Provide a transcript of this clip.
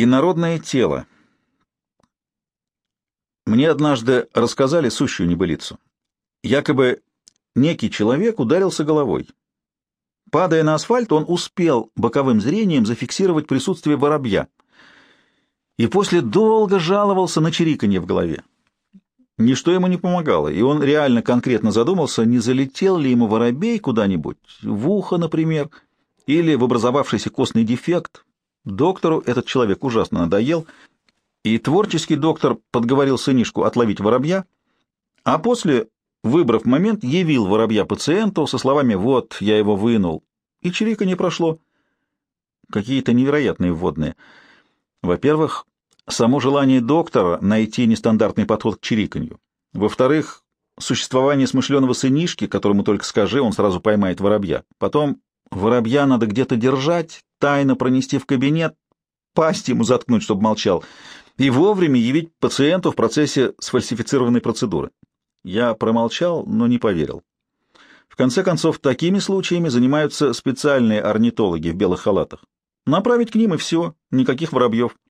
Инородное тело. Мне однажды рассказали сущую небылицу. Якобы некий человек ударился головой. Падая на асфальт, он успел боковым зрением зафиксировать присутствие воробья. И после долго жаловался на чириканье в голове. Ничто ему не помогало, и он реально конкретно задумался, не залетел ли ему воробей куда-нибудь, в ухо, например, или в образовавшийся костный дефект. Доктору этот человек ужасно надоел, и творческий доктор подговорил сынишку отловить воробья, а после, выбрав момент, явил воробья пациенту со словами «Вот, я его вынул», и чирика не прошло. Какие-то невероятные вводные. Во-первых, само желание доктора найти нестандартный подход к чириканью. Во-вторых, существование смышленого сынишки, которому только скажи, он сразу поймает воробья. Потом воробья надо где-то держать, тайно пронести в кабинет, пасть ему заткнуть, чтобы молчал, и вовремя явить пациенту в процессе сфальсифицированной процедуры. Я промолчал, но не поверил. В конце концов, такими случаями занимаются специальные орнитологи в белых халатах. Направить к ним и все, никаких воробьев.